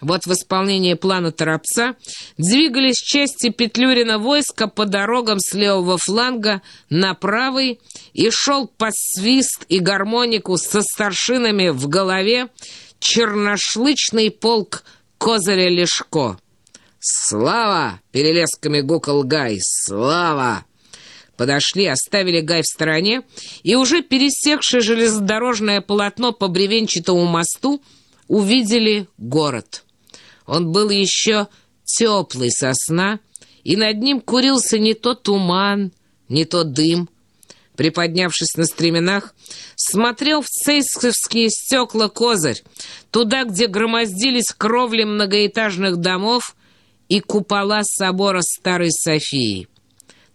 Вот в исполнении плана Торопца двигались части Петлюрина войска по дорогам с левого фланга на правый и шел под свист и гармонику со старшинами в голове черношлычный полк Козыря Лешко. «Слава!» — перелесками гукал Гай. «Слава!» Подошли, оставили Гай в стороне, и уже пересекшее железнодорожное полотно по бревенчатому мосту увидели город. Он был еще теплый сосна, и над ним курился не то туман, не то дым. Приподнявшись на стременах, смотрел в цейсковские стекла козырь, туда, где громоздились кровли многоэтажных домов и купола собора Старой Софии.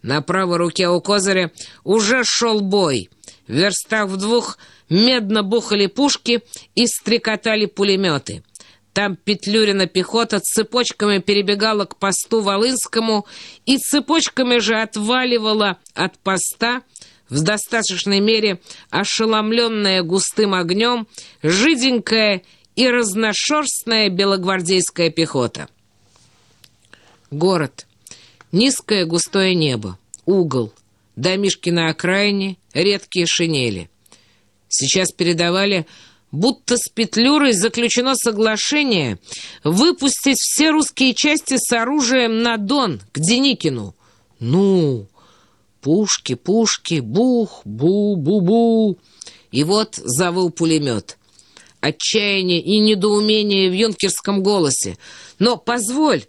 На правой руке у козыря уже шел бой. В верстах в двух медно бухали пушки и стрекотали пулеметы. Там Петлюрина пехота цепочками перебегала к посту Волынскому и цепочками же отваливала от поста, в достаточной мере ошеломленная густым огнем, жиденькая и разношерстная белогвардейская пехота. Город. Низкое густое небо. Угол. Домишки на окраине, редкие шинели. Сейчас передавали будто с Петлюрой заключено соглашение выпустить все русские части с оружием на Дон, к Деникину. Ну, пушки, пушки, бух, бу-бу-бу. И вот завыл пулемет. Отчаяние и недоумение в юнкерском голосе. Но позволь,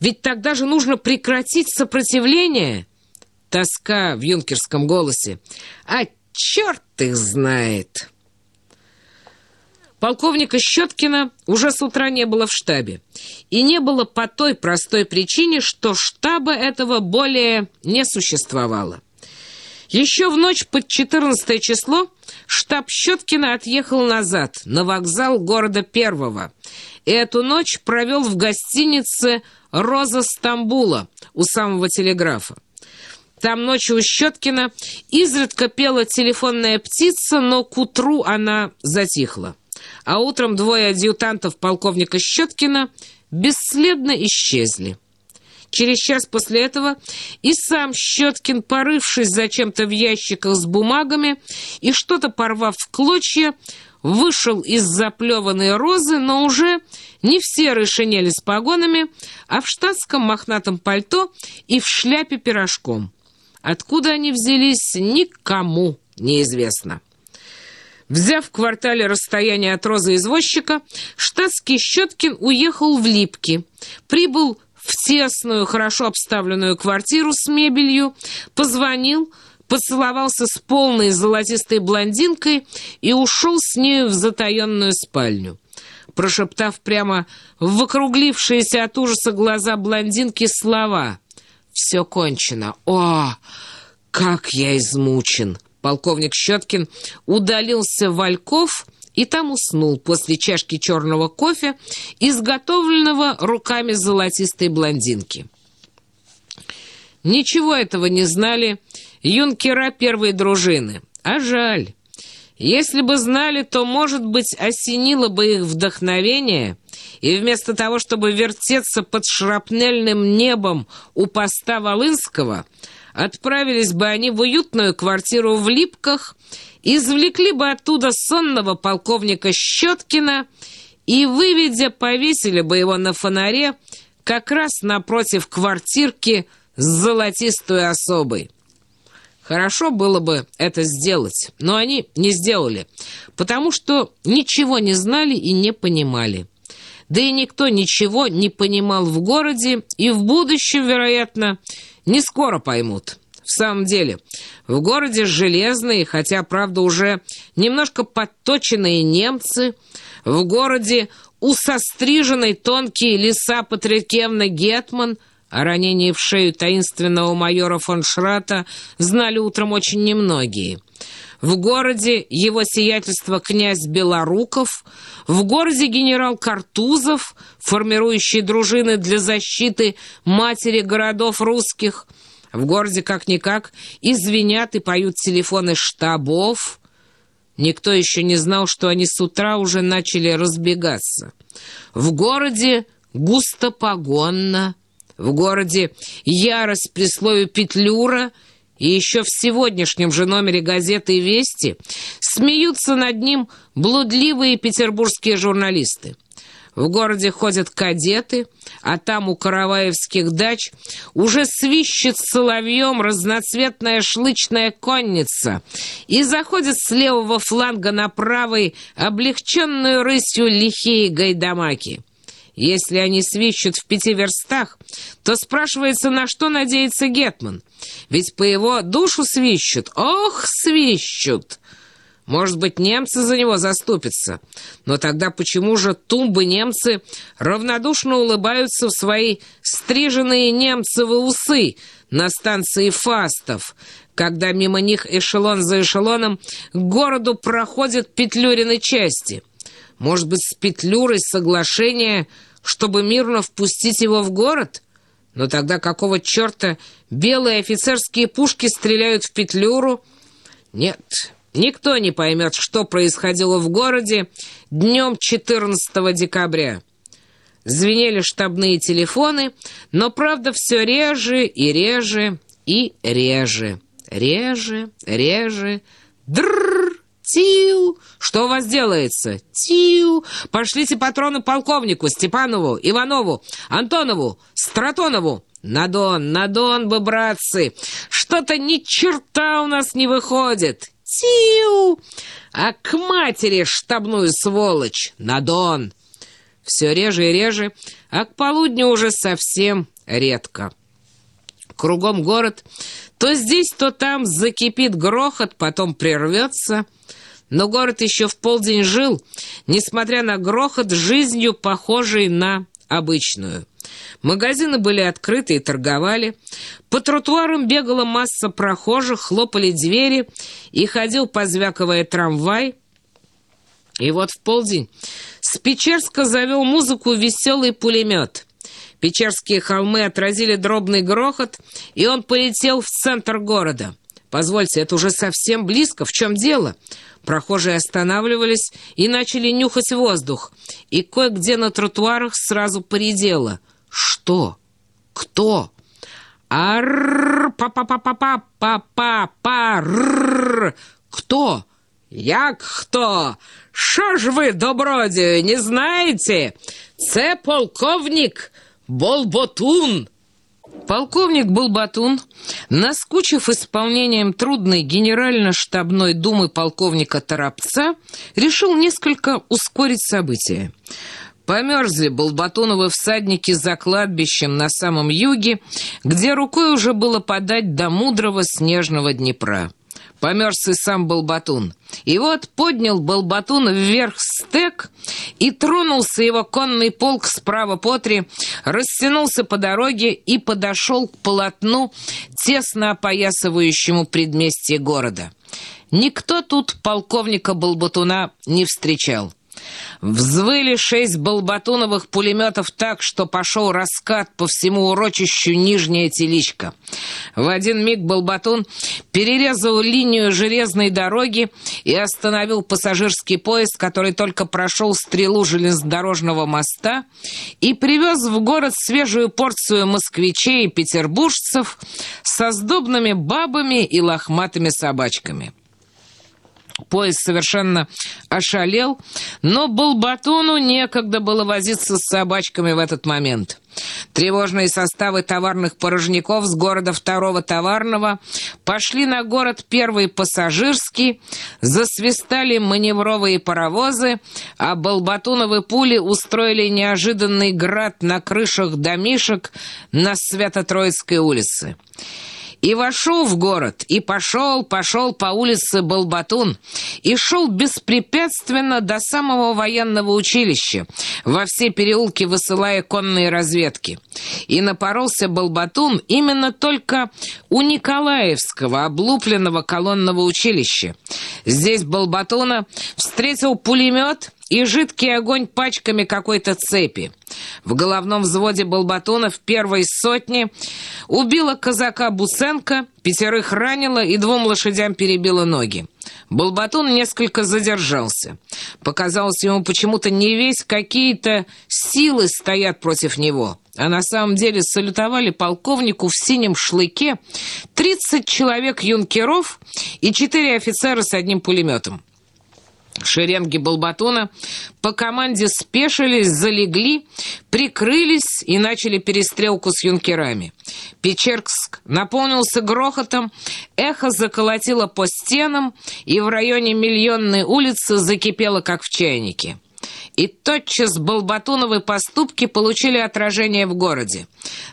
ведь тогда же нужно прекратить сопротивление. Тоска в юнкерском голосе. А черт их знает! Полковника Щеткина уже с утра не было в штабе. И не было по той простой причине, что штаба этого более не существовало. Еще в ночь под 14 число штаб Щеткина отъехал назад, на вокзал города Первого. И эту ночь провел в гостинице «Роза Стамбула» у самого телеграфа. Там ночью у Щеткина изредка пела телефонная птица, но к утру она затихла а утром двое адъютантов полковника Щеткина бесследно исчезли. Через час после этого и сам Щеткин, порывшись зачем-то в ящиках с бумагами и что-то порвав в клочья, вышел из заплеванной розы, но уже не в серой шинели с погонами, а в штатском мохнатом пальто и в шляпе пирожком. Откуда они взялись, никому неизвестно. Взяв в квартале расстояние от розы извозчика, штатский Щеткин уехал в Липки. Прибыл в тесную, хорошо обставленную квартиру с мебелью, позвонил, поцеловался с полной золотистой блондинкой и ушел с нею в затаенную спальню. Прошептав прямо в округлившиеся от ужаса глаза блондинки слова «Все кончено! О, как я измучен!» Полковник Щеткин удалился Вальков и там уснул после чашки черного кофе, изготовленного руками золотистой блондинки. Ничего этого не знали юнкера первой дружины, а жаль. Если бы знали, то, может быть, осенило бы их вдохновение, и вместо того, чтобы вертеться под шрапнельным небом у поста Волынского, Отправились бы они в уютную квартиру в Липках, извлекли бы оттуда сонного полковника Щеткина и, выведя, повесили бы его на фонаре как раз напротив квартирки с золотистой особой. Хорошо было бы это сделать, но они не сделали, потому что ничего не знали и не понимали. Да и никто ничего не понимал в городе, и в будущем, вероятно, не скоро поймут. В самом деле, в городе железные, хотя, правда, уже немножко подточенные немцы, в городе усостриженный тонкий лиса Патрикевна Гетман, о ранении в шею таинственного майора фон Шрата знали утром очень немногие. В городе его сиятельство князь Белоруков, в городе генерал Картузов, формирующий дружины для защиты матери городов русских – в городе как-никак и и поют телефоны штабов. Никто еще не знал, что они с утра уже начали разбегаться. В городе густо погонно, в городе ярость при слове «петлюра», и еще в сегодняшнем же номере газеты «Вести» смеются над ним блудливые петербургские журналисты. В городе ходят кадеты, а там у караваевских дач уже свищет соловьем разноцветная шлычная конница и заходит с левого фланга на правый облегченную рысью лихие гайдамаки. Если они свищут в пяти верстах, то спрашивается, на что надеется Гетман. Ведь по его душу свищут. Ох, свищут! Может быть, немцы за него заступятся. Но тогда почему же тумбы немцы равнодушно улыбаются в свои стриженные немцевы усы на станции Фастов, когда мимо них эшелон за эшелоном к городу проходят петлюрины части? Может быть, с Петлюрой соглашение чтобы мирно впустить его в город? Но тогда какого черта белые офицерские пушки стреляют в Петлюру? Нет, никто не поймет, что происходило в городе днем 14 декабря. Звенели штабные телефоны, но, правда, все реже и реже и реже. Реже, реже. Дрррр! Тиу! Что у вас делается? Тиу! Пошлите патроны полковнику, Степанову, Иванову, Антонову, Стратонову. На Дон, на Дон бы, братцы! Что-то ни черта у нас не выходит. Тиу! А к матери штабную сволочь! На Дон! Все реже и реже, а к полудню уже совсем редко. Кругом город. То здесь, то там закипит грохот, потом прервется — но город еще в полдень жил, несмотря на грохот, жизнью похожей на обычную. Магазины были открыты и торговали. По тротуарам бегала масса прохожих, хлопали двери, и ходил, позвяковая трамвай. И вот в полдень с Печерска завел музыку веселый пулемет. Печерские холмы отразили дробный грохот, и он полетел в центр города. «Позвольте, это уже совсем близко. В чем дело?» Прохожие останавливались и начали нюхать воздух. И кое-где на тротуарах сразу поредело. «Что? Кто?» «Аррррр! Па-па-па-па-па-па-па-ррррр! Кто?» «Як хто? Що ж ви, добродію, не знаєте? Це полковник Болботун!» Полковник Булбатун, наскучив исполнением трудной генерально-штабной думы полковника Торопца, решил несколько ускорить события. Померзли Болбатуновы всадники за кладбищем на самом юге, где рукой уже было подать до мудрого снежного Днепра померз и сам Балбатун. И вот поднял Балбатун вверх стек, и тронулся его конный полк справа по три, растянулся по дороге и подошел к полотну, тесно опоясывающему предместье города. Никто тут полковника Балбатуна не встречал. Взвыли шесть болбатуновых пулеметов так, что пошел раскат по всему урочищу Нижняя Теличка. В один миг Болбатун перерезал линию железной дороги и остановил пассажирский поезд, который только прошел стрелу железнодорожного моста и привез в город свежую порцию москвичей и петербуржцев со сдобными бабами и лохматыми собачками. Поезд совершенно ошалел, но Балбатуну некогда было возиться с собачками в этот момент. Тревожные составы товарных порожняков с города второго товарного пошли на город первый пассажирский, засвистали маневровые паровозы, а Балбатуновы пули устроили неожиданный град на крышах домишек на Свято-Троицкой улице. И вошел в город, и пошел, пошел по улице Балбатун, и шел беспрепятственно до самого военного училища, во все переулки высылая конные разведки. И напоролся Балбатун именно только у Николаевского облупленного колонного училища. Здесь Балбатуна встретил пулемет и жидкий огонь пачками какой-то цепи. В головном взводе Балбатонов первой сотни убила казака Бусенко, пятерых ранила и двум лошадям перебила ноги. Балбатун несколько задержался. Показалось ему почему-то не весь какие-то силы стоят против него. А на самом деле салютовали полковнику в синем шлыке 30 человек юнкеров и 4 офицера с одним пулеметом. Шеренги Балбатуна по команде спешились, залегли, прикрылись и начали перестрелку с юнкерами. Печерск наполнился грохотом, эхо заколотило по стенам, и в районе Миллионной улицы закипело, как в чайнике. И тотчас Балбатуновы поступки получили отражение в городе.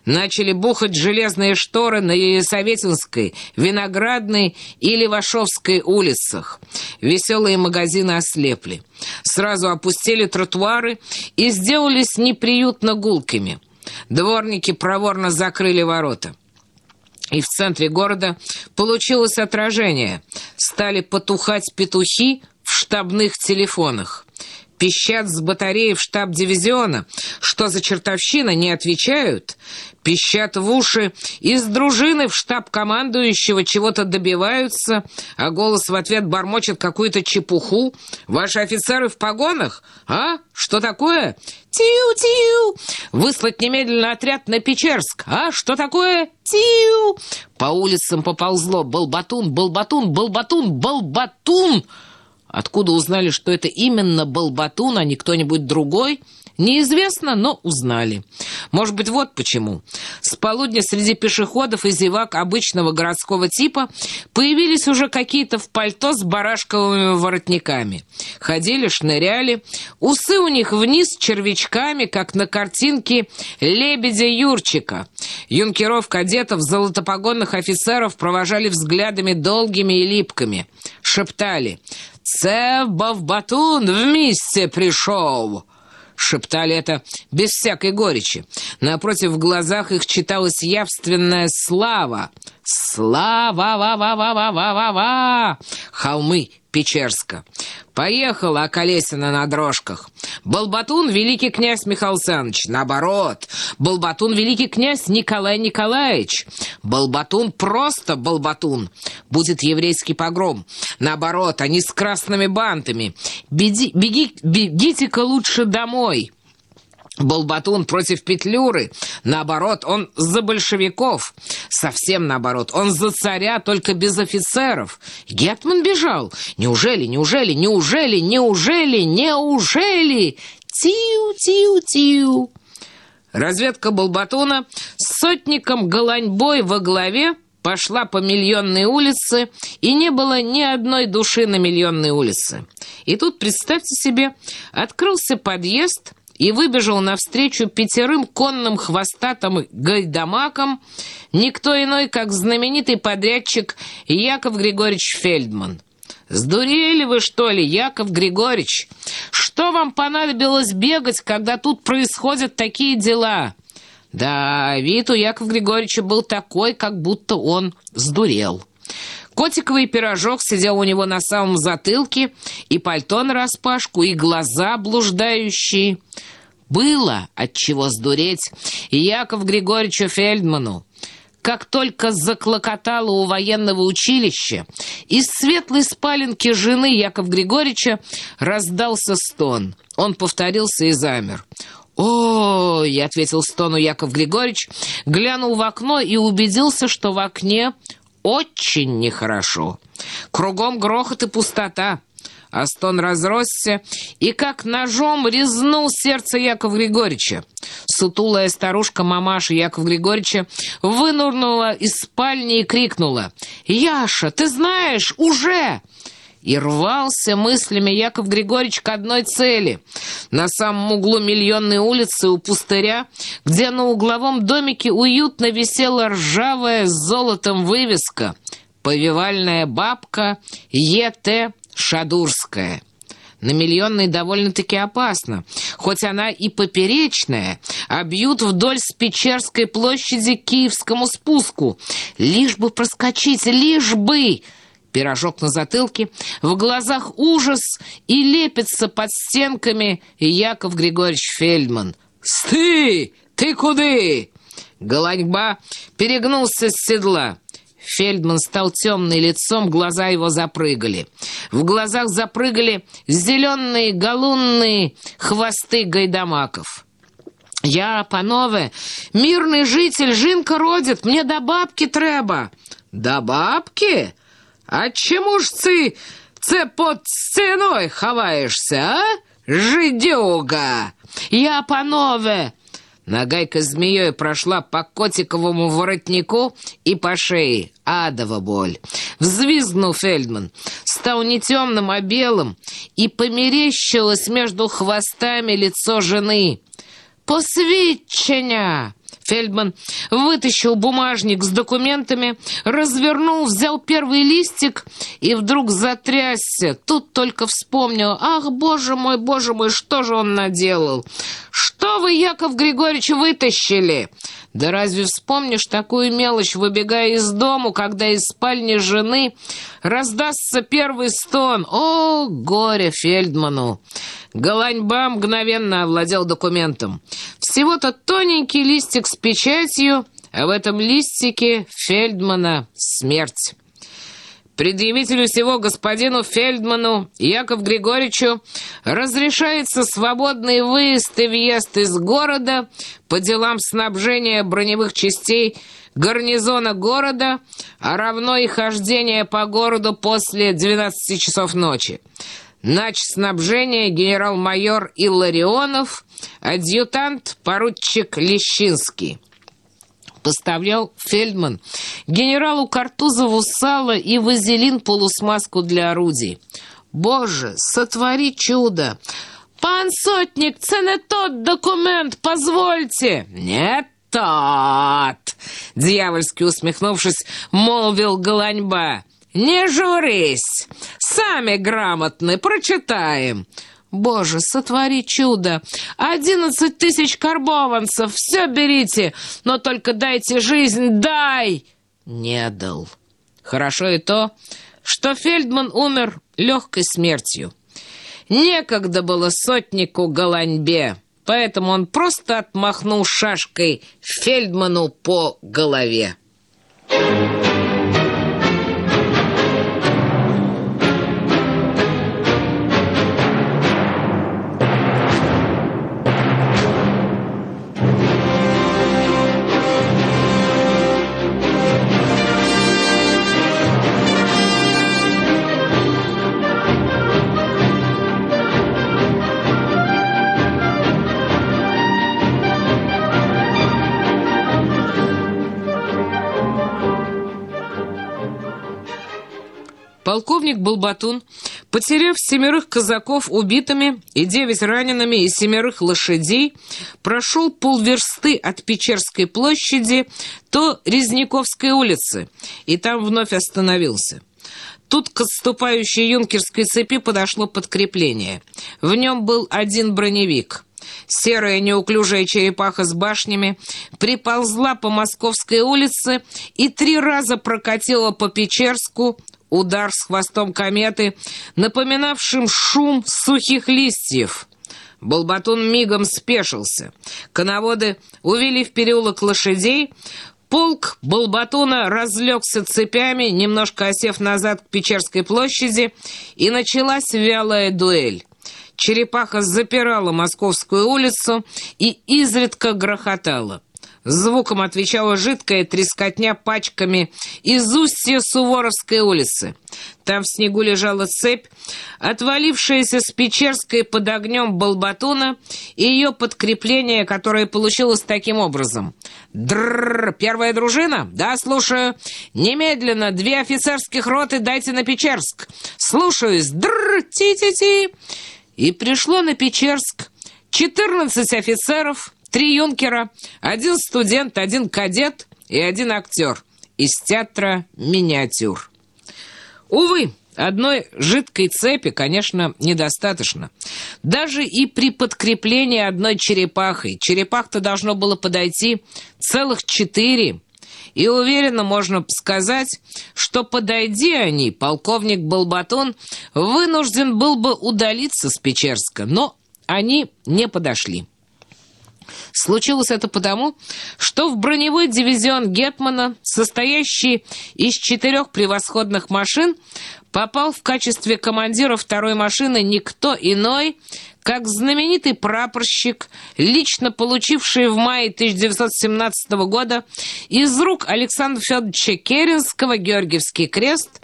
Начали бухать железные шторы на Елисаветинской, Виноградной и Левашовской улицах. Веселые магазины ослепли. Сразу опустили тротуары и сделались неприютно гулкими. Дворники проворно закрыли ворота. И в центре города получилось отражение. Стали потухать петухи в штабных телефонах. Пищат с батареи в штаб дивизиона. Что за чертовщина, не отвечают. Пищат в уши из дружины в штаб командующего чего-то добиваются, а голос в ответ бормочет какую-то чепуху. Ваши офицеры в погонах? А? Что такое? Тиу-тиу! Выслать немедленно отряд на Печерск. А? Что такое? Тиу! По улицам поползло. Балбатун, балбатун, балбатун, балбатун! Откуда узнали, что это именно Балбатун, а не кто-нибудь другой? Неизвестно, но узнали. Может быть, вот почему. С полудня среди пешеходов и зевак обычного городского типа появились уже какие-то в пальто с барашковыми воротниками. Ходили, шныряли. Усы у них вниз червячками, как на картинке «Лебедя Юрчика». Юнкеров-кадетов, золотопогонных офицеров провожали взглядами долгими и липкими. Шептали «Це Бавбатун вместе пришел!» Шептали это без всякой горечи. Напротив, в глазах их читалась явственная слава. «Слава-ва-ва-ва-ва-ва-ва-ва!» Холмы Печерска. Поехала Околесина на дрожках. Балбатун — великий князь Михаил Александрович. Наоборот, Балбатун — великий князь Николай Николаевич. Балбатун — просто Балбатун. Будет еврейский погром. Наоборот, они с красными бантами. Беги, беги, бегите-ка лучше домой. Балбатун против Петлюры. Наоборот, он за большевиков. Совсем наоборот, он за царя, только без офицеров. Гетман бежал. Неужели, неужели, неужели, неужели, неужели? Тиу-тиу-тиу. Разведка Балбатуна с сотником Голаньбой во главе пошла по Миллионной улице, и не было ни одной души на Миллионной улице. И тут, представьте себе, открылся подъезд и выбежал навстречу пятерым конным хвостатым гайдамакам никто иной, как знаменитый подрядчик Яков Григорьевич Фельдман. «Сдурели вы, что ли, Яков Григорьевич? Что вам понадобилось бегать, когда тут происходят такие дела?» Да, вид у Якова Григорьевича был такой, как будто он сдурел. Котиковый пирожок сидел у него на самом затылке, и пальто нараспашку, и глаза блуждающие. Было от чего сдуреть Яков Григорьевичу Фельдману. Как только заклокотало у военного училища, из светлой спаленки жены Яков Григорьевича раздался стон. Он повторился и замер. «Ой!» — ответил стону Яков Григорьевич, глянул в окно и убедился, что в окне очень нехорошо. Кругом грохот и пустота. А стон разросся и как ножом резнул сердце Якова Григорьевича. Сутулая старушка мамаша Якова Григорьевича вынурнула из спальни и крикнула «Яша, ты знаешь, уже!» И рвался мыслями Яков Григорьевич к одной цели. На самом углу Миллионной улицы у пустыря, где на угловом домике уютно висела ржавая с золотом вывеска «Повивальная бабка Е.Т. Шадурская». На Миллионной довольно-таки опасно. Хоть она и поперечная, а бьют вдоль с площади к Киевскому спуску. Лишь бы проскочить, лишь бы пирожок на затылке, в глазах ужас и лепится под стенками Яков Григорьевич Фельдман. «Сты! Ты куды?» Голаньба перегнулся с седла. Фельдман стал темным лицом, глаза его запрыгали. В глазах запрыгали зеленые галунные хвосты гайдамаков. «Я, панове, мирный житель, жинка родит, мне до бабки треба». «До бабки? А чему ж ты це под стеной ховаешься, а, жидюга?» «Я, панове!» Нагайка змеей прошла по котиковому воротнику и по шее. Адова боль. Взвизгнул Фельдман. Стал не темным, а белым. И померещилось между хвостами лицо жены. «Посвідчення!» Фельдман вытащил бумажник с документами, развернул, взял первый листик и вдруг затрясся. Тут только вспомнил. «Ах, боже мой, боже мой, что же он наделал? Вы, Яков Григорьевич, вытащили?» Да разве вспомнишь такую мелочь, выбегая из дому, когда из спальни жены раздастся первый стон? О, горе Фельдману! Голаньба мгновенно овладел документом. Всего-то тоненький листик с печатью, а в этом листике Фельдмана смерть. Предъявителю всего господину Фельдману Яков Григорьевичу разрешается свободный выезд и въезд из города по делам снабжения броневых частей гарнизона города, а равно и хождение по городу после 12 часов ночи. Нач снабжения генерал-майор Илларионов, адъютант поручик Лещинский поставлял Фельдман генералу Картузову сало и вазелин полусмазку для орудий. «Боже, сотвори чудо!» «Пан сотник, це не тот документ, позвольте!» «Нет, тот!» Дьявольски усмехнувшись, молвил Голаньба. «Не журись! Сами грамотны, прочитаем!» Боже, сотвори чудо! Одиннадцать тысяч карбованцев! Все берите, но только дайте жизнь, дай!» Не дал. Хорошо и то, что Фельдман умер легкой смертью. Некогда было сотнику Голаньбе, поэтому он просто отмахнул шашкой Фельдману по голове. Thank you. Полковник Балбатун, потеряв семерых казаков убитыми и девять ранеными и семерых лошадей, прошел полверсты от Печерской площади до Резняковской улицы и там вновь остановился. Тут к отступающей юнкерской цепи подошло подкрепление. В нем был один броневик. Серая неуклюжая черепаха с башнями приползла по Московской улице и три раза прокатила по Печерску, удар с хвостом кометы, напоминавшим шум сухих листьев. Болбатун мигом спешился. Коноводы увели в переулок лошадей, Полк Болбатуна разлегся цепями, немножко осев назад к Печерской площади, и началась вялая дуэль. Черепаха запирала Московскую улицу и изредка грохотала. Звуком отвечала жидкая трескотня пачками из устья Суворовской улицы. Там в снегу лежала цепь, отвалившаяся с Печерской под огнем Балбатуна и ее подкрепление, которое получилось таким образом. «Дрррр! Первая дружина? Да, слушаю. Немедленно две офицерских роты дайте на Печерск. Слушаюсь. Дрррр! Ти-ти-ти!» И пришло на Печерск четырнадцать офицеров, Три юнкера, один студент, один кадет и один актер из театра «Миниатюр». Увы, одной жидкой цепи, конечно, недостаточно. Даже и при подкреплении одной черепахой. Черепах-то должно было подойти целых четыре. И уверенно можно сказать, что подойди они, полковник Балбатон вынужден был бы удалиться с Печерска, но они не подошли. Случилось это потому, что в броневой дивизион Гетмана, состоящий из четырех превосходных машин, попал в качестве командира второй машины никто иной, как знаменитый прапорщик, лично получивший в мае 1917 года из рук Александра Федоровича Керенского Георгиевский крест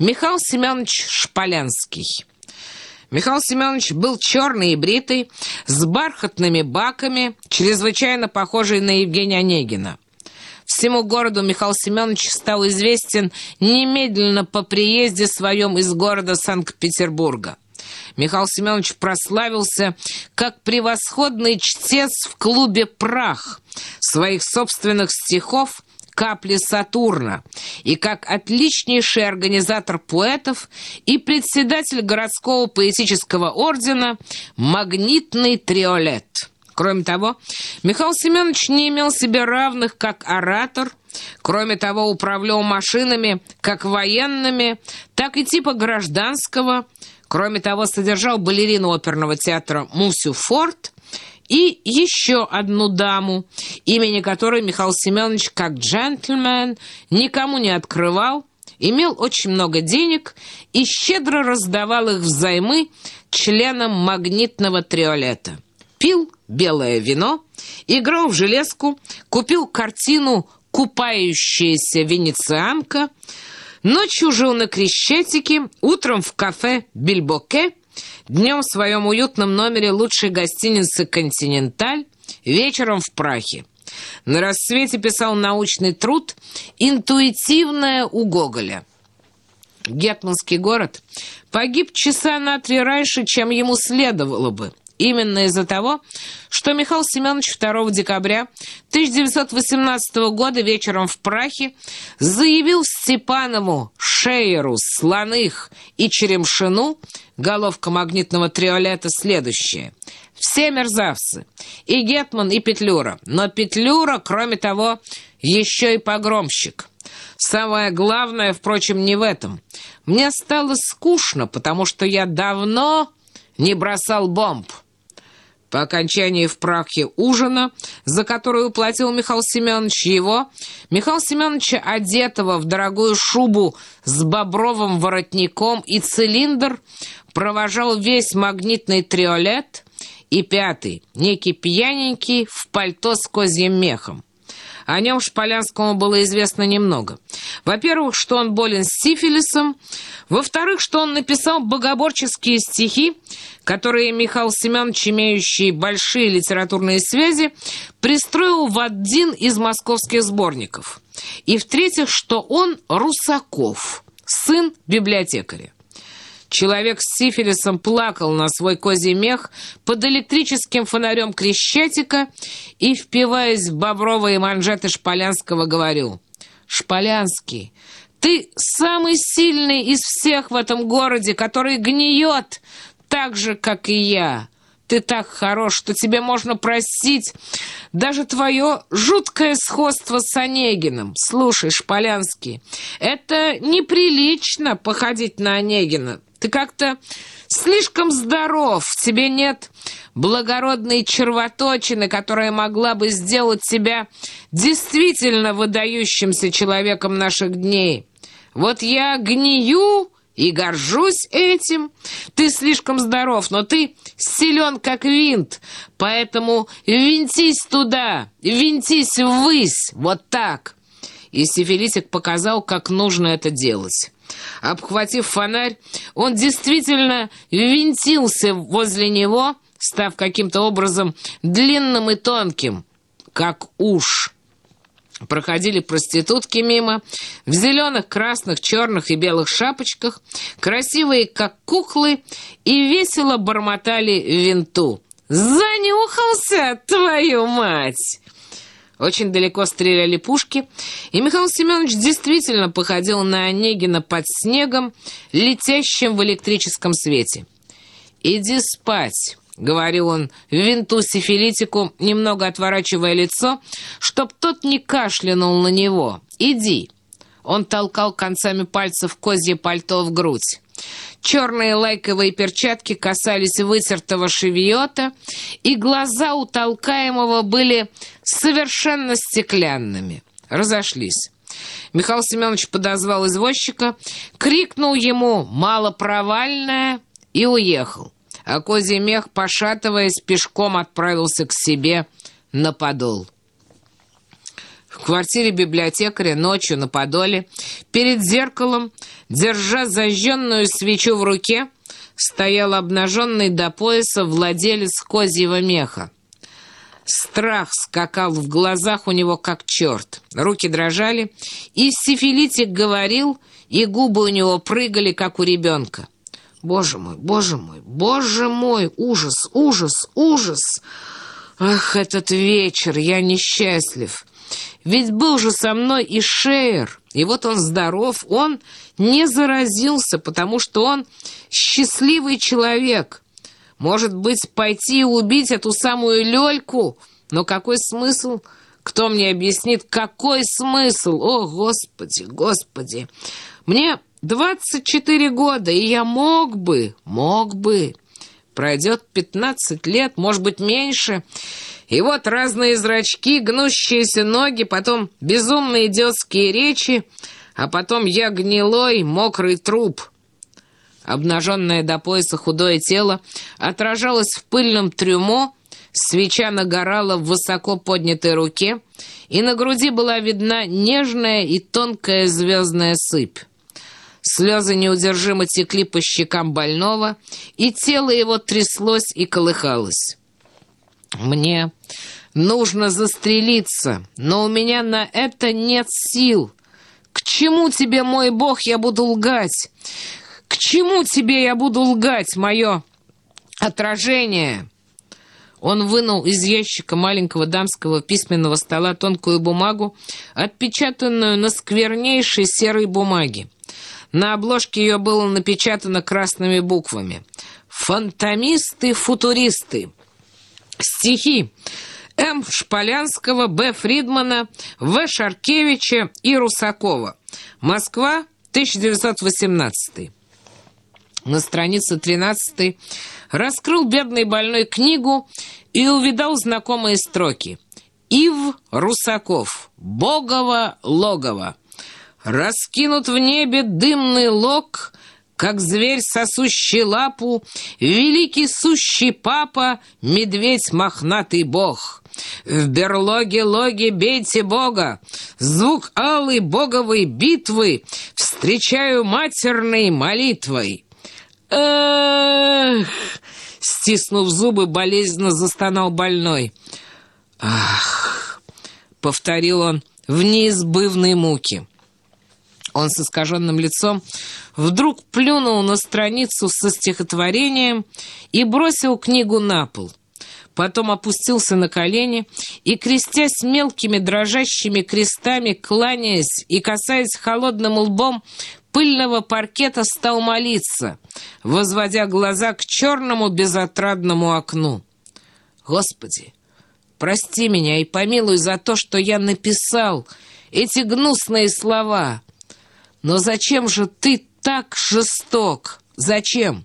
Михаил Семенович Шполянский. Михаил Семенович был черный и бритый, с бархатными баками, чрезвычайно похожий на Евгения Онегина. Всему городу Михаил Семенович стал известен немедленно по приезде своем из города Санкт-Петербурга. Михаил Семенович прославился как превосходный чтец в клубе «Прах» своих собственных стихов капли Сатурна. И как отличнейший организатор поэтов и председатель городского поэтического ордена «Магнитный триолет». Кроме того, Михаил Семенович не имел себе равных как оратор, кроме того, управлял машинами как военными, так и типа гражданского, кроме того, содержал балерину оперного театра Мусю Форд и еще одну даму, имени которой Михаил Семенович, как джентльмен, никому не открывал, имел очень много денег и щедро раздавал их взаймы членам магнитного триолета. Пил белое вино, играл в железку, купил картину «Купающаяся венецианка», ночью жил на Крещатике, утром в кафе «Бильбоке», Днем в своем уютном номере лучшей гостиницы «Континенталь», вечером в прахе. На рассвете писал научный труд «Интуитивное у Гоголя». Гетманский город погиб часа на три раньше, чем ему следовало бы, именно из-за того, что Михаил Семенович 2 декабря 1918 года вечером в Прахе заявил Степанову, Шейеру, Слоных и Черемшину, головка магнитного триолета, следующее. Все мерзавцы, и Гетман, и Петлюра. Но Петлюра, кроме того, еще и погромщик. Самое главное, впрочем, не в этом. Мне стало скучно, потому что я давно не бросал бомб. По окончании в прахе ужина, за который уплатил Михаил Семенович его, Михаил Семеновича, одетого в дорогую шубу с бобровым воротником и цилиндр, провожал весь магнитный триолет и пятый, некий пьяненький, в пальто с козьим мехом. О нем Шполянскому было известно немного. Во-первых, что он болен сифилисом. Во-вторых, что он написал богоборческие стихи, которые Михаил Семенович, имеющий большие литературные связи, пристроил в один из московских сборников. И в-третьих, что он Русаков, сын библиотекаря. Человек с сифилисом плакал на свой козий мех под электрическим фонарем Крещатика и, впиваясь в бобровые манжеты Шполянского, говорю, «Шполянский, ты самый сильный из всех в этом городе, который гниет так же, как и я. Ты так хорош, что тебе можно простить даже твое жуткое сходство с Онегиным. Слушай, Шполянский, это неприлично походить на Онегина. Ты как-то слишком здоров, в тебе нет благородной червоточины, которая могла бы сделать тебя действительно выдающимся человеком наших дней. Вот я гнию и горжусь этим. Ты слишком здоров, но ты силен, как винт, поэтому винтись туда, винтись ввысь, вот так». И сифилитик показал, как нужно это делать. Обхватив фонарь, он действительно винтился возле него, став каким-то образом длинным и тонким, как уж. Проходили проститутки мимо, в зеленых, красных, черных и белых шапочках, красивые, как куклы, и весело бормотали винту. «Занюхался, твою мать!» Очень далеко стреляли пушки, и Михаил Семенович действительно походил на Онегина под снегом, летящим в электрическом свете. «Иди спать», — говорил он винту сифилитику, немного отворачивая лицо, чтоб тот не кашлянул на него. «Иди». Он толкал концами пальцев козье пальто в грудь. Черные лайковые перчатки касались вытертого шевиота, и глаза у толкаемого были совершенно стеклянными. Разошлись. Михаил Семенович подозвал извозчика, крикнул ему «малопровальная» и уехал. А козий мех, пошатываясь, пешком отправился к себе на подол. В квартире библиотекаря ночью на подоле перед зеркалом, держа зажженную свечу в руке, стоял обнаженный до пояса владелец козьего меха. Страх скакал в глазах у него, как черт. Руки дрожали, и сифилитик говорил, и губы у него прыгали, как у ребенка. «Боже мой, боже мой, боже мой! Ужас, ужас, ужас! Ах, этот вечер! Я несчастлив! Ведь был же со мной и Шеер, и вот он здоров, он не заразился, потому что он счастливый человек». Может быть, пойти и убить эту самую Лёльку? Но какой смысл? Кто мне объяснит, какой смысл? О, Господи, Господи! Мне 24 года, и я мог бы, мог бы. Пройдет 15 лет, может быть, меньше. И вот разные зрачки, гнущиеся ноги, потом безумные идиотские речи, а потом я гнилой, мокрый труп». Обнаженное до пояса худое тело отражалось в пыльном трюмо, свеча нагорала в высоко поднятой руке, и на груди была видна нежная и тонкая звездная сыпь. Слезы неудержимо текли по щекам больного, и тело его тряслось и колыхалось. «Мне нужно застрелиться, но у меня на это нет сил. К чему тебе, мой бог, я буду лгать? К чему тебе я буду лгать, мое отражение?» Он вынул из ящика маленького дамского письменного стола тонкую бумагу, отпечатанную на сквернейшей серой бумаге. На обложке ее было напечатано красными буквами. «Фантомисты-футуристы». Стихи М. Шполянского, Б. Фридмана, В. Шаркевича и Русакова. Москва, 1918 на странице 13 раскрыл бедный больной книгу и увидал знакомые строки. Ив Русаков, Богово логово. Раскинут в небе дымный лог, как зверь, сосущий лапу, великий сущий папа, медведь мохнатый бог. В берлоге логи бейте бога, звук алой боговой битвы встречаю матерной молитвой. «Эх!» — стиснув зубы, болезненно застонал больной. «Ах!» — повторил он в неизбывной муке. Он с искаженным лицом вдруг плюнул на страницу со стихотворением и бросил книгу на пол. Потом опустился на колени и, крестясь мелкими дрожащими крестами, кланяясь и касаясь холодным лбом пыльного паркета стал молиться, возводя глаза к черному безотрадному окну. «Господи, прости меня и помилуй за то, что я написал эти гнусные слова. Но зачем же ты так жесток? Зачем?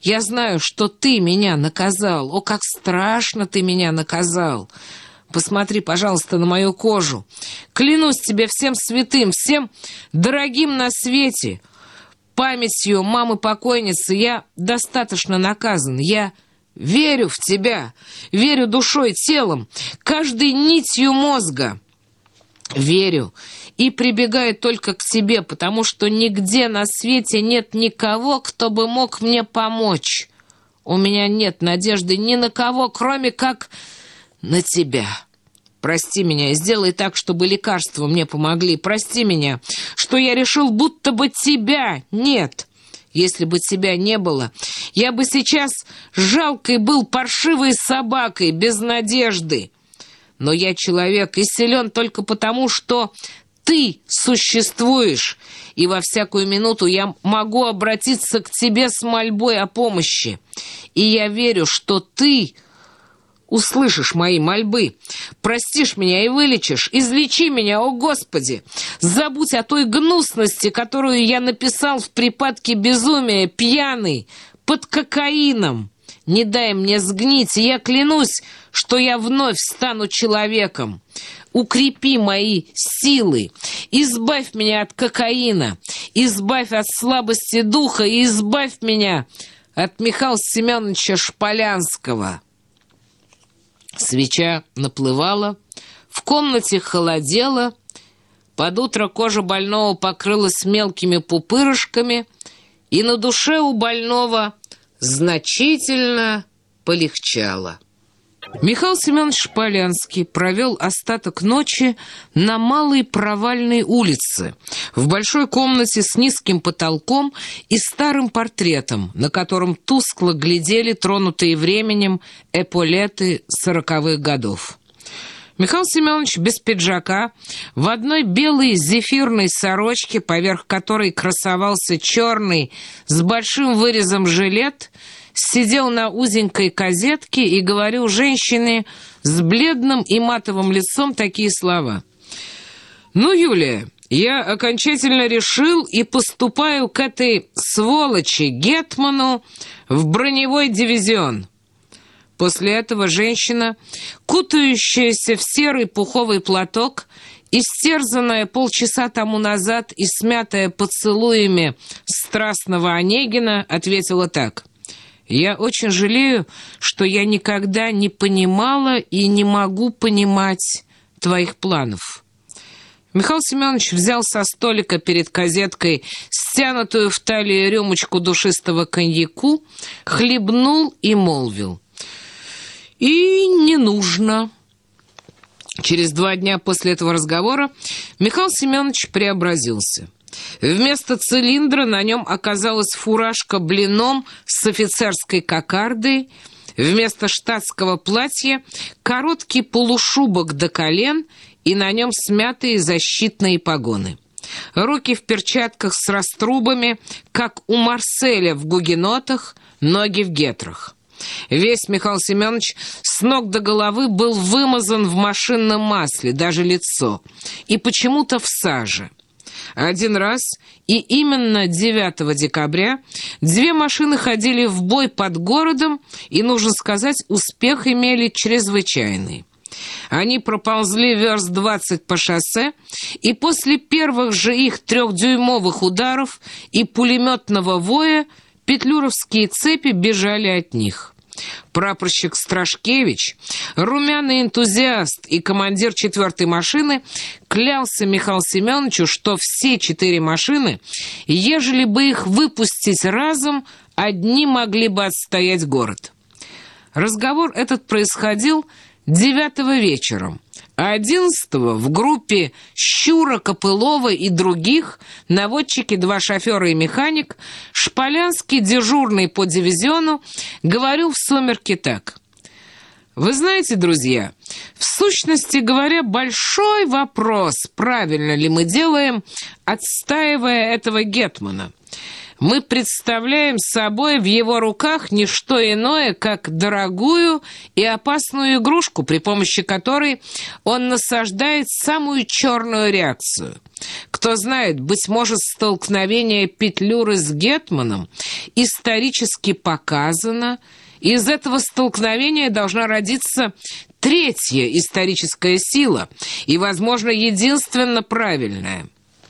Я знаю, что ты меня наказал. О, как страшно ты меня наказал!» Посмотри, пожалуйста, на мою кожу. Клянусь тебе всем святым, всем дорогим на свете. Памятью мамы-покойницы я достаточно наказан. Я верю в тебя, верю душой, телом, каждой нитью мозга. Верю и прибегаю только к тебе, потому что нигде на свете нет никого, кто бы мог мне помочь. У меня нет надежды ни на кого, кроме как на тебя. Прости меня сделай так, чтобы лекарства мне помогли. Прости меня, что я решил, будто бы тебя нет. Если бы тебя не было, я бы сейчас жалкой был паршивой собакой, без надежды. Но я человек и силен только потому, что ты существуешь, и во всякую минуту я могу обратиться к тебе с мольбой о помощи. И я верю, что ты услышишь мои мольбы, простишь меня и вылечишь, излечи меня, о Господи! Забудь о той гнусности, которую я написал в припадке безумия, пьяный, под кокаином. Не дай мне сгнить, и я клянусь, что я вновь стану человеком. Укрепи мои силы, избавь меня от кокаина, избавь от слабости духа и избавь меня от Михаила Семеновича Шполянского. Свеча наплывала, в комнате холодело, под утро кожа больного покрылась мелкими пупырышками, и на душе у больного значительно полегчало. Михаил Семенович Полянский провел остаток ночи на Малой Провальной улице, в большой комнате с низким потолком и старым портретом, на котором тускло глядели тронутые временем эполеты сороковых годов. Михаил Семенович без пиджака, в одной белой зефирной сорочке, поверх которой красовался черный с большим вырезом жилет, сидел на узенькой козетке и говорил женщине с бледным и матовым лицом такие слова. «Ну, Юлия, я окончательно решил и поступаю к этой сволочи Гетману в броневой дивизион». После этого женщина, кутающаяся в серый пуховый платок, истерзанная полчаса тому назад и смятая поцелуями страстного Онегина, ответила так. «Я очень жалею, что я никогда не понимала и не могу понимать твоих планов». Михаил Семенович взял со столика перед козеткой стянутую в талии рюмочку душистого коньяку, хлебнул и молвил. И не нужно. Через два дня после этого разговора Михаил Семенович преобразился. Вместо цилиндра на нем оказалась фуражка блином с офицерской кокардой, вместо штатского платья короткий полушубок до колен и на нем смятые защитные погоны. Руки в перчатках с раструбами, как у Марселя в гугенотах, ноги в гетрах. Весь Михаил Семенович с ног до головы был вымазан в машинном масле, даже лицо, и почему-то в саже. Один раз, и именно 9 декабря, две машины ходили в бой под городом, и, нужно сказать, успех имели чрезвычайный. Они проползли верст 20 по шоссе, и после первых же их трехдюймовых ударов и пулеметного воя петлюровские цепи бежали от них. Прапорщик Страшкевич, румяный энтузиаст и командир четвертой машины, клялся Михаилу Семеновичу, что все четыре машины, ежели бы их выпустить разом, одни могли бы отстоять город. Разговор этот происходил девятого вечером, а одиннадцатого в группе Щура, Копылова и других, наводчики, два шофера и механик, Шполянский, дежурный по дивизиону, говорил в сумерки так. «Вы знаете, друзья, в сущности говоря, большой вопрос, правильно ли мы делаем, отстаивая этого Гетмана» мы представляем собой в его руках не что иное, как дорогую и опасную игрушку, при помощи которой он насаждает самую черную реакцию. Кто знает, быть может, столкновение Петлюры с Гетманом исторически показано, из этого столкновения должна родиться третья историческая сила и, возможно, единственно правильная –